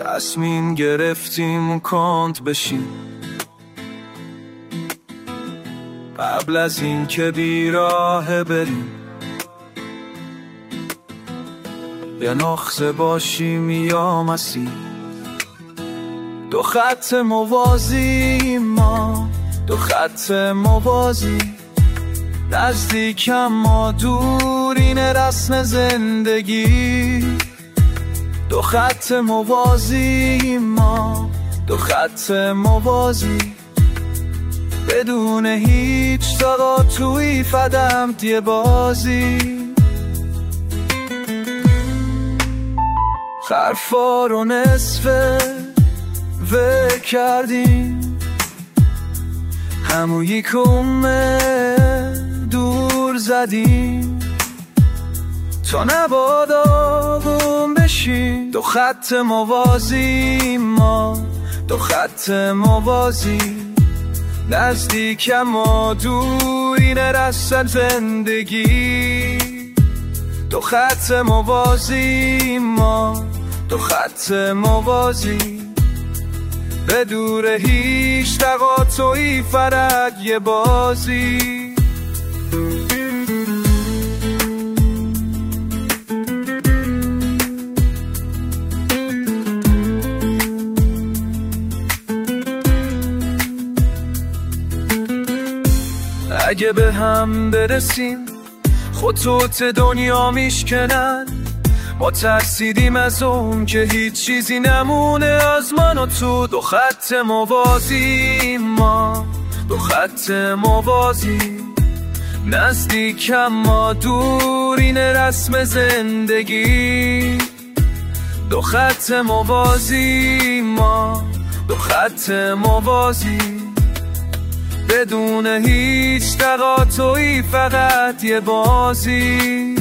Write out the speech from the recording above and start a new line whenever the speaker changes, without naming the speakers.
تصمیم گرفتیم کانت بشیم. قبل از این که بیراه بریم. یا نخزه باشیم یا مسیح. دو خط موازی ما دو خط موازی. نزدیکم ما دورین رسم زندگی. دو خط موازی ما دو خط موازی. بدون هیچ توی فدم دیه بازی. خرفا رو نصفه و کردیم. هموی کمه دور زدیم. تا نبادا گم بشیم دو خط موازی ما دو خط موازی. نزدیکم و دورین رسل زندگی. دو خط موازی ما دو خط موازی. به دور هیچ تقاطعی فرد یه بازی. اگه به هم برسیم خطوط دنیا میشکنن؟ ما ترسیدیم از اون که هیچ چیزی نمونه. از من و تو دو خط موازی ما دو خط موازی نزدیکم ما دورین رسم زندگی. دو خط موازی ما دو خط موازی بدون هیچ تقاطعی فقط یه بازی.